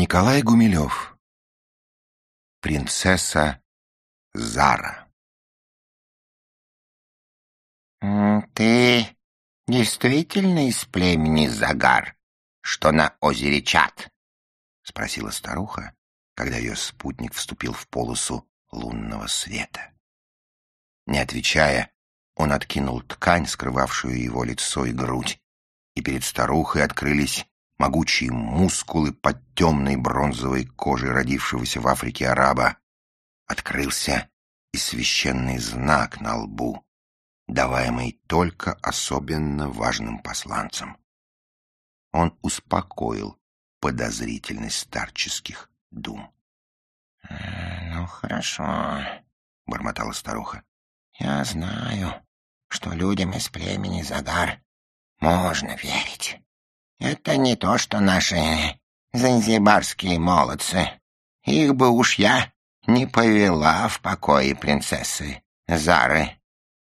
Николай Гумилев Принцесса Зара «Ты действительно из племени Загар, что на озере Чат?» — спросила старуха, когда ее спутник вступил в полосу лунного света. Не отвечая, он откинул ткань, скрывавшую его лицо и грудь, и перед старухой открылись могучие мускулы под темной бронзовой кожей родившегося в Африке араба. Открылся и священный знак на лбу, даваемый только особенно важным посланцам. Он успокоил подозрительность старческих дум. «Э, «Ну, хорошо», — бормотала старуха. «Я знаю, что людям из племени Загар можно верить. Это не то, что наши занзибарские молодцы. Их бы уж я не повела в покое принцессы Зары.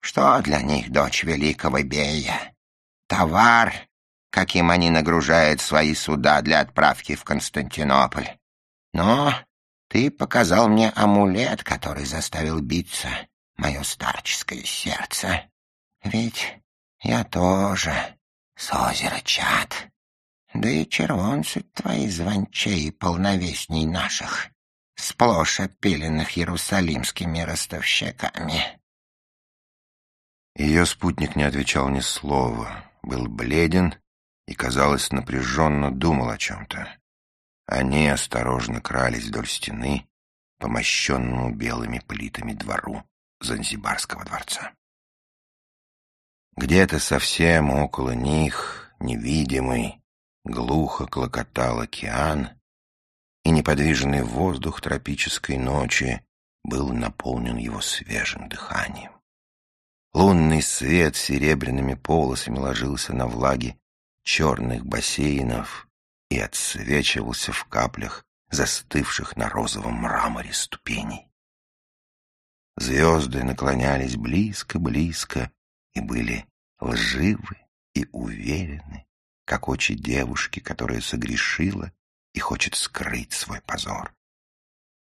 Что для них дочь великого Бея? Товар, каким они нагружают свои суда для отправки в Константинополь. Но ты показал мне амулет, который заставил биться мое старческое сердце. Ведь я тоже с озера Чад. Да и червонцы твои звончей полновесней наших, сплошь опиленных иерусалимскими ростовщиками. Ее спутник не отвечал ни слова, был бледен и, казалось, напряженно думал о чем-то. Они осторожно крались вдоль стены по белыми плитами двору Занзибарского дворца. Где-то совсем около них, невидимый, глухо клокотал океан, и неподвижный воздух тропической ночи был наполнен его свежим дыханием. Лунный свет серебряными полосами ложился на влаги черных бассейнов и отсвечивался в каплях, застывших на розовом мраморе ступеней. Звезды наклонялись близко-близко и были лживы и уверены, как очи девушки, которая согрешила и хочет скрыть свой позор.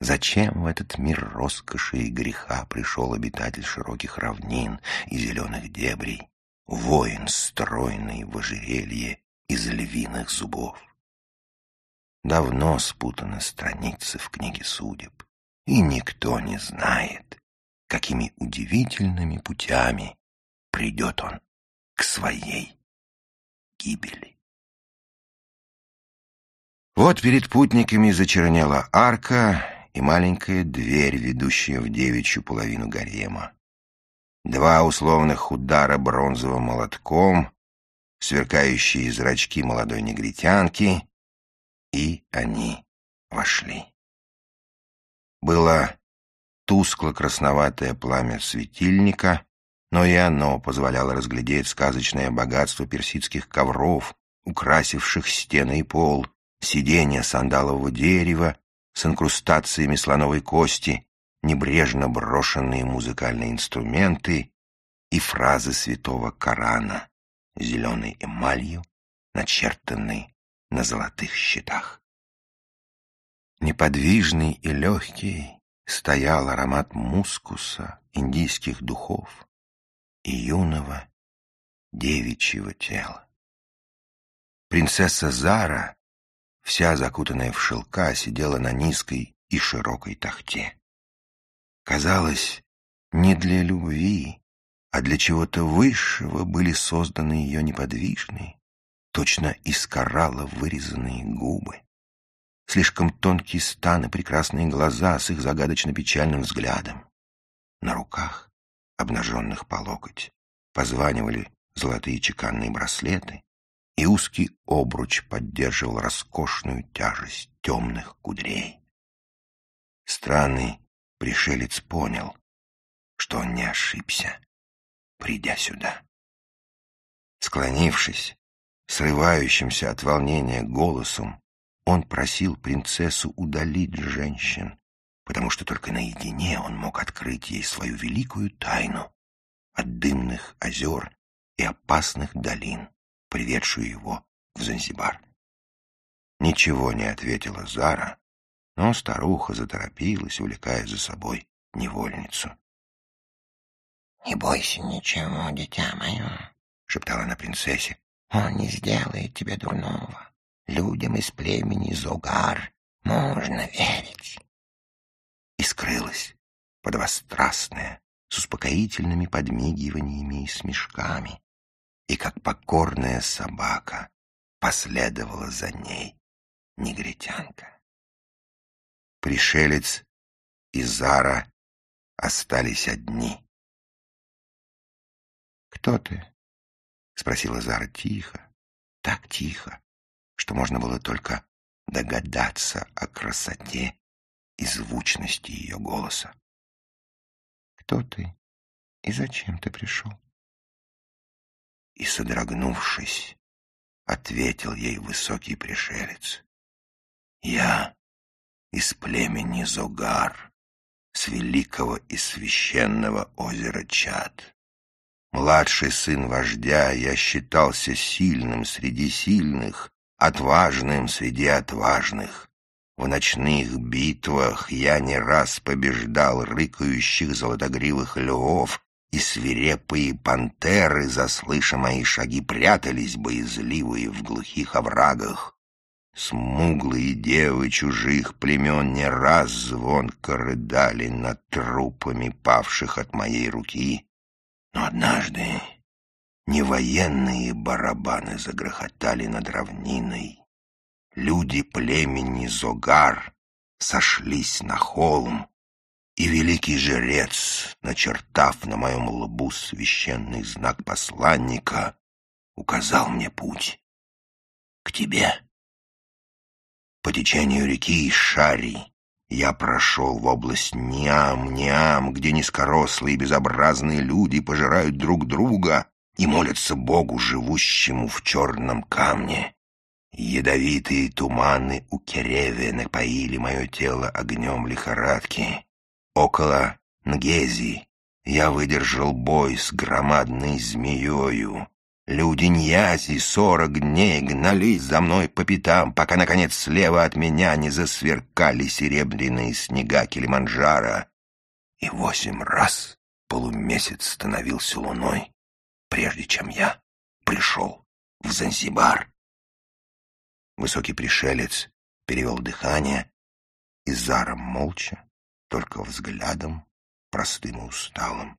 Зачем в этот мир роскоши и греха пришел обитатель широких равнин и зеленых дебрей, воин стройный в ожерелье из львиных зубов? Давно спутаны страницы в книге судеб, и никто не знает, какими удивительными путями придет он к своей гибели. Вот перед путниками зачернела арка и маленькая дверь, ведущая в девичью половину гарема. Два условных удара бронзовым молотком, сверкающие зрачки молодой негритянки, и они вошли. Было тускло-красноватое пламя светильника, но и оно позволяло разглядеть сказочное богатство персидских ковров, украсивших стены и пол, сиденья сандалового дерева с инкрустациями слоновой кости, небрежно брошенные музыкальные инструменты и фразы святого Корана, зеленой эмалью, начертанные на золотых щитах. Неподвижный и легкий стоял аромат мускуса, индийских духов, и юного девичьего тела. Принцесса Зара, вся закутанная в шелка, сидела на низкой и широкой тахте. Казалось, не для любви, а для чего-то высшего были созданы ее неподвижные, точно из коралла вырезанные губы. Слишком тонкие станы, прекрасные глаза с их загадочно-печальным взглядом. На руках обнаженных по локоть. Позванивали золотые чеканные браслеты, и узкий обруч поддерживал роскошную тяжесть темных кудрей. Странный пришелец понял, что он не ошибся, придя сюда. Склонившись, срывающимся от волнения голосом, он просил принцессу удалить женщин, потому что только наедине он мог открыть ей свою великую тайну от дымных озер и опасных долин, приведшую его в Занзибар. Ничего не ответила Зара, но старуха заторопилась, увлекая за собой невольницу. — Не бойся ничего, дитя мое, — шептала она принцессе. — Он не сделает тебе дурного. Людям из племени Зогар можно верить. И скрылась, подвострастная, с успокоительными подмигиваниями и смешками, и как покорная собака последовала за ней негритянка. Пришелец и Зара остались одни. «Кто ты?» — спросила Зара тихо, так тихо, что можно было только догадаться о красоте и звучности ее голоса. «Кто ты и зачем ты пришел?» И, содрогнувшись, ответил ей высокий пришелец. «Я из племени Зогар, с великого и священного озера Чад. Младший сын вождя, я считался сильным среди сильных, отважным среди отважных. В ночных битвах я не раз побеждал рыкающих золотогривых львов, и свирепые пантеры, заслыша мои шаги, прятались боязливые в глухих оврагах. Смуглые девы чужих племен не раз звонко рыдали над трупами павших от моей руки. Но однажды не военные барабаны загрохотали над равниной. Люди племени Зогар сошлись на холм, и великий жрец, начертав на моем лбу священный знак посланника, указал мне путь к тебе. По течению реки Шари я прошел в область Ниам-Ниам, где низкорослые безобразные люди пожирают друг друга и молятся Богу, живущему в черном камне. Ядовитые туманы у Кереве напоили мое тело огнем лихорадки. Около Нгези я выдержал бой с громадной змеёю. Люди Ньязи сорок дней гнались за мной по пятам, пока, наконец, слева от меня не засверкали серебряные снега Килиманджаро. И восемь раз полумесяц становился луной, прежде чем я пришел в Занзибар. Высокий пришелец перевел дыхание, и Зара молча только взглядом, простым и усталым,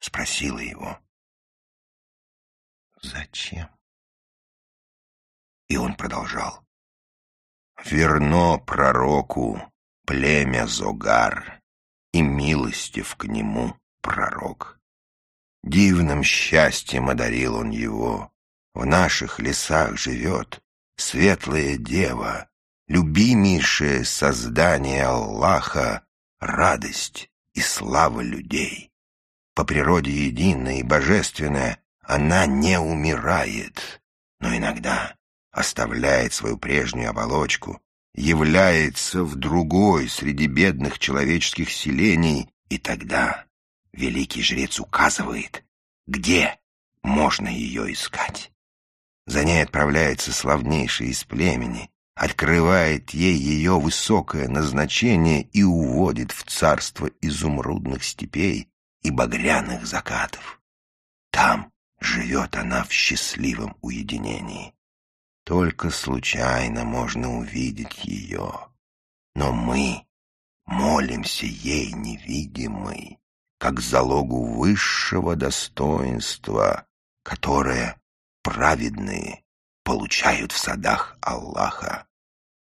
спросила его. «Зачем?» И он продолжал. «Верно пророку племя Зогар, и милостив к нему пророк. Дивным счастьем одарил он его, в наших лесах живет светлая дева, любимейшее создание Аллаха, радость и слава людей. По природе единая и божественная она не умирает, но иногда оставляет свою прежнюю оболочку, является в другой среди бедных человеческих селений, и тогда великий жрец указывает, где можно ее искать. За ней отправляется славнейший из племени, открывает ей ее высокое назначение и уводит в царство изумрудных степей и багряных закатов. Там живет она в счастливом уединении. Только случайно можно увидеть ее. Но мы молимся ей невидимой, как залогу высшего достоинства, которое праведные получают в садах Аллаха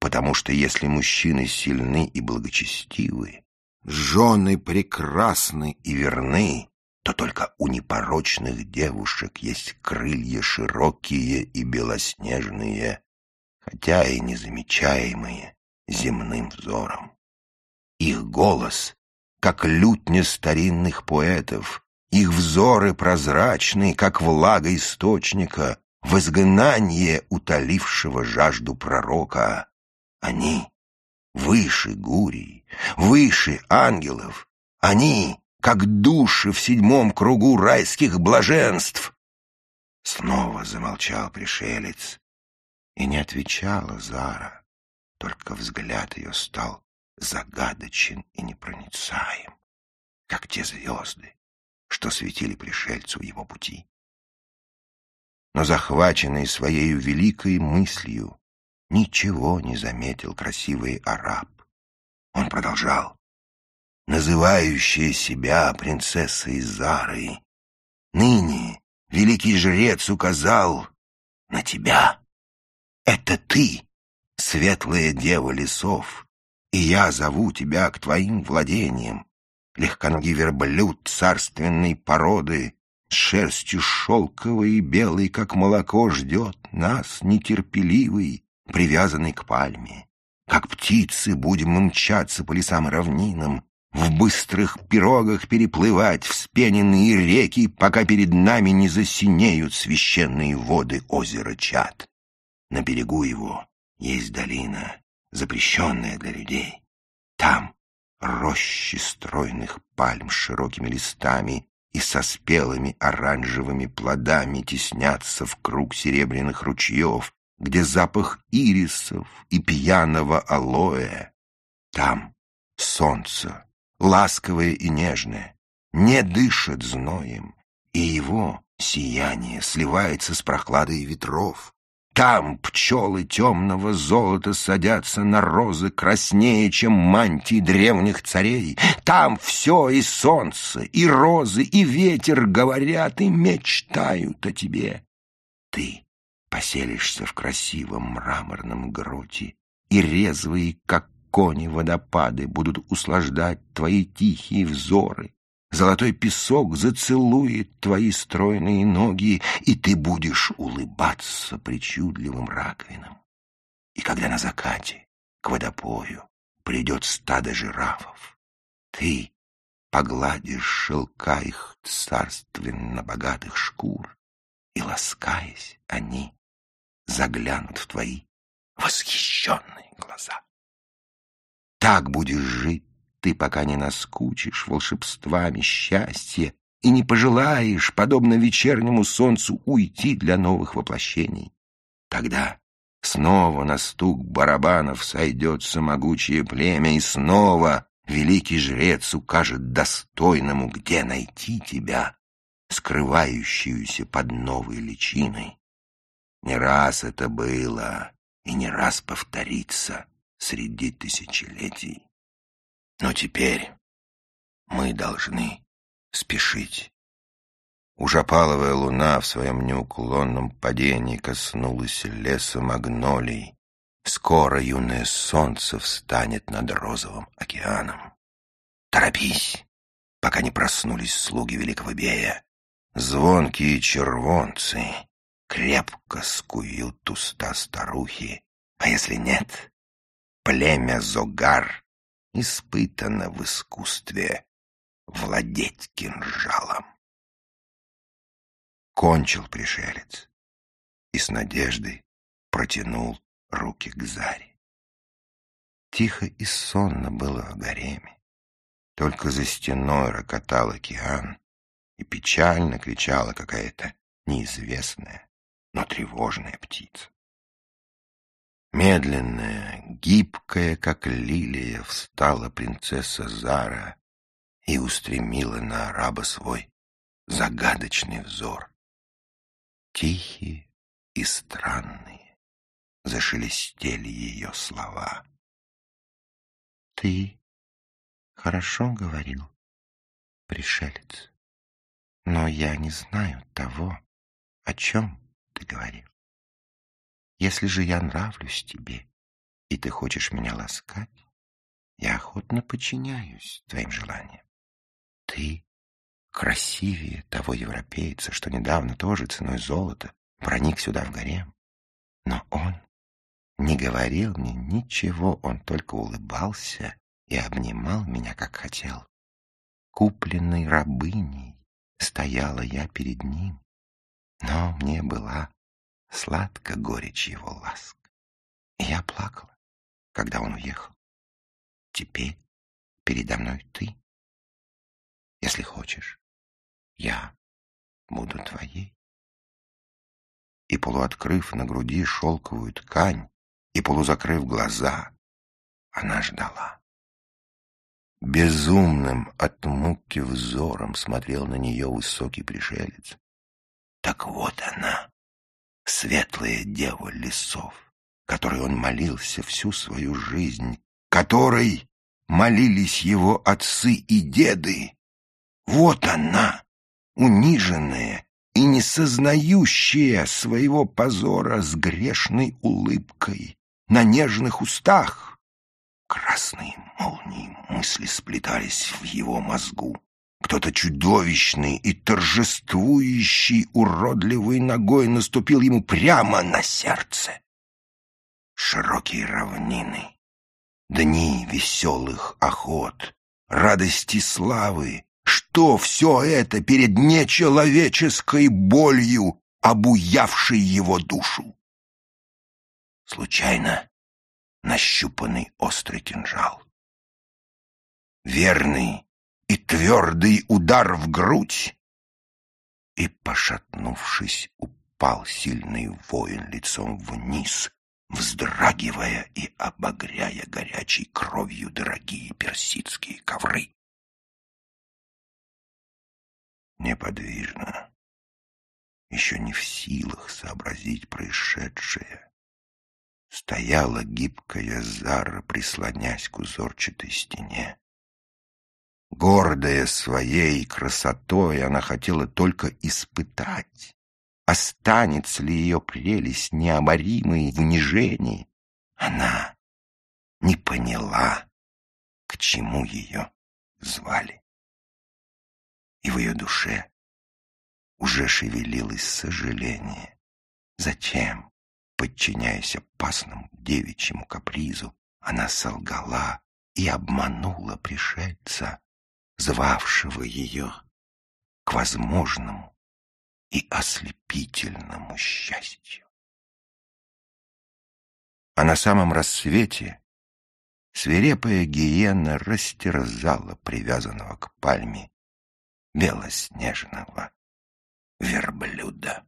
потому что если мужчины сильны и благочестивы, жены прекрасны и верны, то только у непорочных девушек есть крылья широкие и белоснежные, хотя и незамечаемые земным взором. Их голос, как лютня старинных поэтов, их взоры прозрачные, как влага источника, в изгнание утолившего жажду пророка, они выше Гурии, выше ангелов. Они, как души в седьмом кругу райских блаженств. Снова замолчал пришелец, И не отвечала Зара, только взгляд ее стал загадочен и непроницаем, как те звезды, что светили пришельцу его пути. Но захваченный своей великой мыслью, ничего не заметил красивый араб. Он продолжал. Называющая себя принцессой Зары, ныне великий жрец указал на тебя. Это ты, светлая дева лесов, и я зову тебя к твоим владениям. Легконогий верблюд царственной породы, с шерстью шелковой и белой, как молоко, ждет нас, нетерпеливый, привязанный к пальме. Как птицы будем мчаться по лесам и равнинам, в быстрых пирогах переплывать вспененные реки, пока перед нами не засинеют священные воды озера Чад. На берегу его есть долина, запрещенная для людей. Там рощи стройных пальм с широкими листами и со спелыми оранжевыми плодами теснятся в круг серебряных ручьев, где запах ирисов и пьяного алоэ. Там солнце, ласковое и нежное, не дышит зноем, и его сияние сливается с прохладой ветров. Там пчелы темного золота садятся на розы краснее, чем мантии древних царей. Там все и солнце, и розы, и ветер говорят и мечтают о тебе. Ты поселишься в красивом мраморном гроте, и резвые, как кони водопады, будут услаждать твои тихие взоры. Золотой песок зацелует твои стройные ноги, и ты будешь улыбаться причудливым раковинам. И когда на закате к водопою придет стадо жирафов, ты погладишь шелка их царственно богатых шкур, и, ласкаясь, они заглянут в твои восхищенные глаза. Так будешь жить ты пока не наскучишь волшебствами счастья и не пожелаешь, подобно вечернему солнцу, уйти для новых воплощений. Тогда снова на стук барабанов сойдется могучее племя, и снова великий жрец укажет достойному, где найти тебя, скрывающуюся под новой личиной. Не раз это было и не раз повторится среди тысячелетий. Но теперь мы должны спешить. Уж опаловая луна в своем неуклонном падении коснулась леса магнолий. Скоро юное солнце встанет над розовым океаном. Торопись, пока не проснулись слуги великого Бея. Звонкие червонцы крепко скуют уста старухи, а если нет, племя Зогар испытана в искусстве владеть кинжалом. Кончил пришелец и с надеждой протянул руки к Заре. Тихо и сонно было в гареме. Только за стеной рокотал океан, и печально кричала какая-то неизвестная, но тревожная птица. Медленная, гибкая, как лилия, встала принцесса Зара и устремила на араба свой загадочный взор. Тихие и странные зашелестели ее слова. «Ты хорошо говорил, пришелец, но я не знаю того, о чем ты говорил. Если же я нравлюсь тебе, и ты хочешь меня ласкать, я охотно подчиняюсь твоим желаниям. Ты красивее того европейца, что недавно тоже ценой золота проник сюда в гарем. Но он не говорил мне ничего, он только улыбался и обнимал меня, как хотел. Купленной рабыней стояла я перед ним, но мне была сладко горечь его ласк. И я плакала, когда он уехал. Теперь передо мной ты. Если хочешь, я буду твоей. и полуоткрыв на груди шелковую ткань, и полузакрыв глаза, она ждала. Безумным от муки взором смотрел на нее высокий пришелец. Так вот она, светлая дева лесов, которой он молился всю свою жизнь, которой молились его отцы и деды. Вот она, униженная и не сознающая своего позора с грешной улыбкой на нежных устах. Красные молнии мысли сплетались в его мозгу. Кто-то чудовищный и торжествующий уродливой ногой наступил ему прямо на сердце. Широкие равнины, дни веселых охот, радости славы, что все это перед нечеловеческой болью, обуявшей его душу? Случайно нащупанный острый кинжал. Верный и твердый удар в грудь, и, пошатнувшись, упал сильный воин лицом вниз, вздрагивая и обогряя горячей кровью дорогие персидские ковры. Неподвижно, еще не в силах сообразить происшедшее, стояла гибкая Зара, прислонясь к узорчатой стене. Гордая своей красотой, она хотела только испытать, останется ли ее прелесть необоримой в унижении. Она не поняла, к чему ее звали. И в ее душе уже шевелилось сожаление. Зачем, подчиняясь опасному девичьему капризу, она солгала и обманула пришельца, звавшего ее к возможному и ослепительному счастью. А на самом рассвете свирепая гиена растерзала привязанного к пальме белоснежного верблюда.